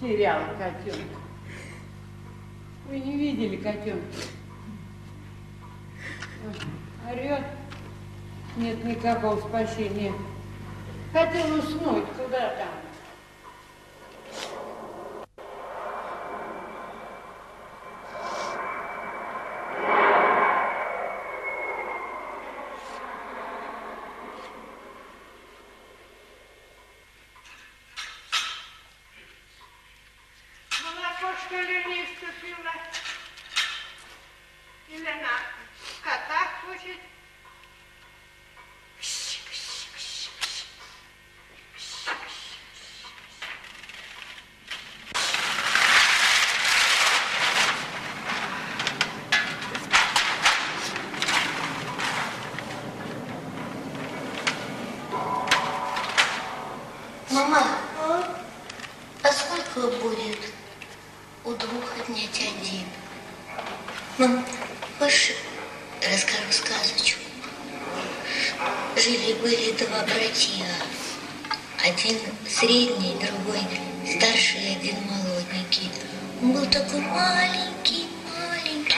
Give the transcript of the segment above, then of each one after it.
потеряла котенка. Вы не видели котенка? Орет. Нет никакого спасения. Хотел уснуть. Куда там? что ли, не вступила? Или она кота хочет? Мама, а сколько будет? поднять один. Мам, хочешь, расскажу сказочку? Жили-были два братья. Один средний, другой старший, один молоденький. Он был такой маленький, маленький.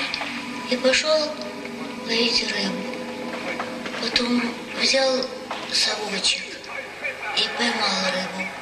И пошел ловить рыбу. Потом взял совочек и поймал рыбу.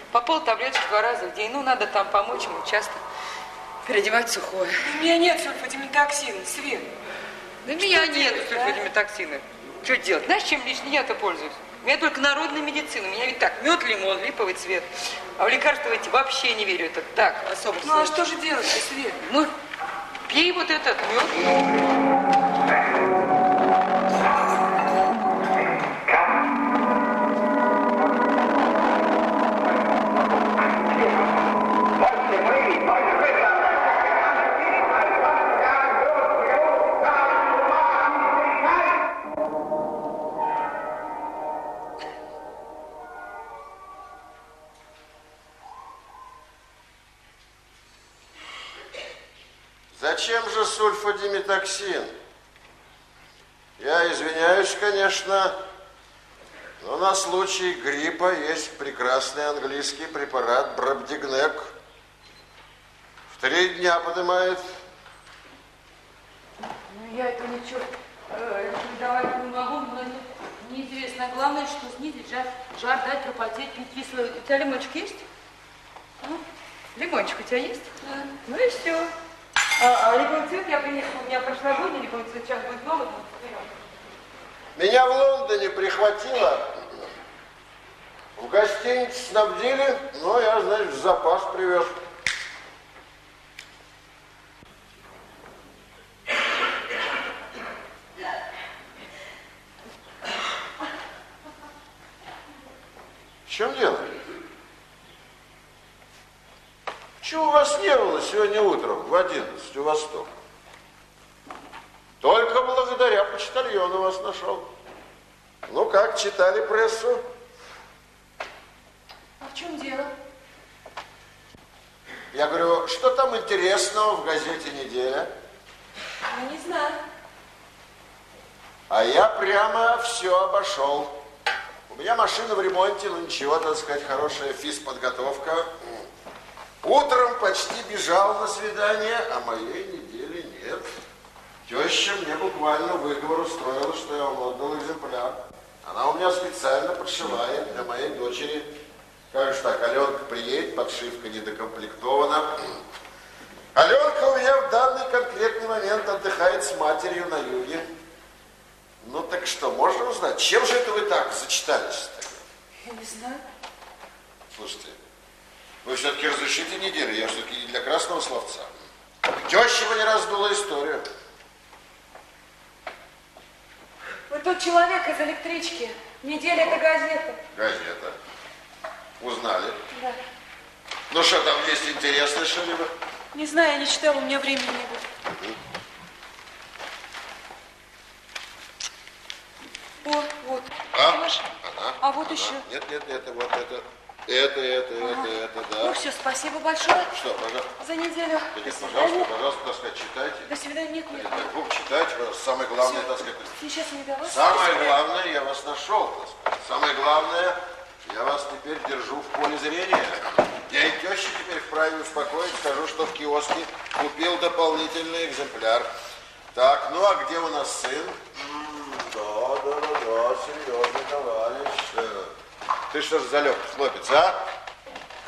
по пол таблеточки два раза в день. Ну, надо там помочь ему часто переодевать сухое. У меня нет сульфадимитоксина, Свет. Да у меня нет сульфадимитоксина. А? Что делать? Знаешь, чем лично я-то пользуюсь? У меня только народная медицина. У меня ведь так, мед, лимон, липовый цвет. А в лекарства эти вообще не верю. Это так, особо. Ну, а что же делать, Свет? Ну, Пей вот этот мед. Сульфадимитоксин. Я извиняюсь, конечно, но на случай гриппа есть прекрасный английский препарат Брабдигнек. В три дня поднимает. Ну, я это ничего э, давать не могу, но неизвестно. Главное, что снизить жар, жар дать, пропотеть, пить кислую. У тебя лимончик есть? Ну, лимончик у тебя есть? Да. Ну и все. А, а я приехала, у меня прошлогодний липовый цвет, сейчас будет новый. Меня в Лондоне прихватило. В гостинице снабдили, но я, значит, запас привез. В чем дело? Чего у вас не было сегодня утром в 11 у Восток? Только благодаря почтальону вас нашел. Ну как, читали прессу? А в чем дело? Я говорю, что там интересного в газете «Неделя»? Ну, не знаю. А я прямо все обошел. У меня машина в ремонте, ну ничего, так сказать, хорошая физподготовка. Утром почти бежал на свидание, а моей недели нет. Теща мне буквально выговор устроила, что я вам отдал экземпляр. Она у меня специально подшивает для моей дочери. Как же так, Аленка приедет, подшивка недокомплектована. Аленка у меня в данный конкретный момент отдыхает с матерью на юге. Ну так что, можно узнать, чем же это вы так зачитались-то? Я не знаю. Слушайте, вы все-таки разрешите неделю, я все-таки не для красного словца. Теща бы не раздула историю. Вы тот человек из электрички. Неделя это газета. Газета. Узнали. Да. Ну что, там есть интересное что-либо? Не знаю, я не читала, у меня времени не было. О, вот. А? Понимаешь? Ага, А вот ага. еще. Нет, нет, это вот это. Это, это, это, это, да. Ну все, спасибо большое Что, пожалуйста, за неделю. нет, До пожалуйста, пожалуйста, так сказать, читайте. До свидания. Нет, нет. Нет, букв читайте, пожалуйста. Самое главное, так сказать, Сейчас не до вас. Самое главное, я вас нашел. так сказать. Самое главное, я вас теперь держу в поле зрения. Я и теща теперь вправе успокоить, скажу, что в киоске купил дополнительный экземпляр. Так, ну а где у нас сын? М, Да, да, да, да, серьезный товарищ. Ты что ж залег, хлопец, а?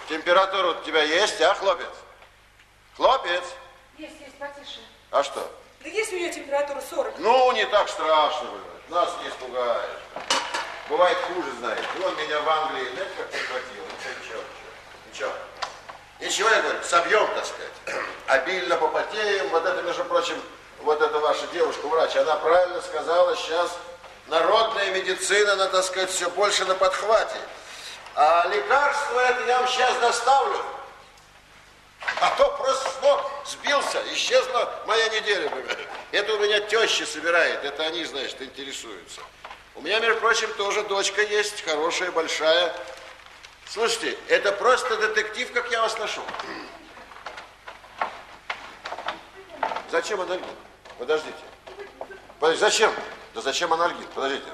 Температура у тебя есть, а, хлопец? Хлопец? Есть, есть, потише. А что? Да есть у нее температура 40. Ну, не так страшно, бывает. Нас не испугаешь. Бывает хуже, знаете. Вон меня в Англии, знаете, как прихватило? Ничего, ничего, ничего. Ничего, я говорю, собьем, так сказать. Обильно попотеем. Вот это, между прочим, вот эта ваша девушка-врач, она правильно сказала, сейчас народная медицина, она, так сказать, все больше на подхвате. А лекарство это я вам сейчас доставлю. А то просто с ног сбился, исчезла моя неделя. понимаете. Это у меня теща собирает, это они, значит, интересуются. У меня, между прочим, тоже дочка есть, хорошая, большая. Слушайте, это просто детектив, как я вас нашел. Зачем анальгин? Подождите. Подождите, зачем? Да зачем анальгин? Подождите.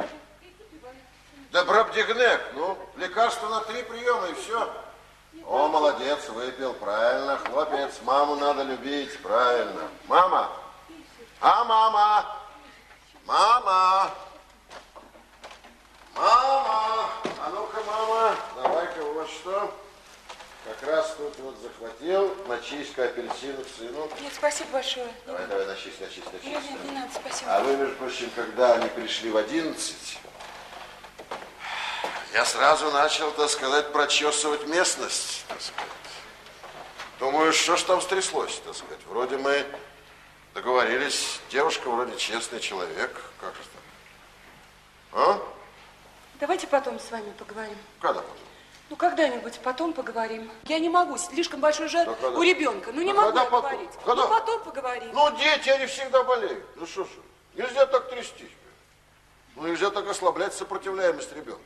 Да брабдигнек, ну, лекарство на три приема и все. О, молодец, выпил, правильно. Хлопец, маму надо любить, правильно. Мама, а мама, мама, а ну-ка, мама, давай-ка вот что. Как раз тут вот захватил, начись-ка апельсину к сыну. Нет, спасибо большое. Давай, давай, начись, начись, начись. Нет, нет, не надо, спасибо. А вы, между прочим, когда они пришли в 11, я сразу начал, так сказать, прочесывать местность, так сказать. Думаю, что ж там стряслось, так сказать. Вроде мы договорились, девушка вроде честный человек. Как же так? А? Давайте потом с вами поговорим. Когда потом? Ну, когда-нибудь потом поговорим. Я не могу, слишком большой жар Да когда? у ребенка. Ну, не Да могу когда потом? говорить. Когда? Ну, потом поговорим. Ну, дети, они всегда болеют. Ну что ж, нельзя так трястись. Ну, нельзя так ослаблять сопротивляемость ребенка.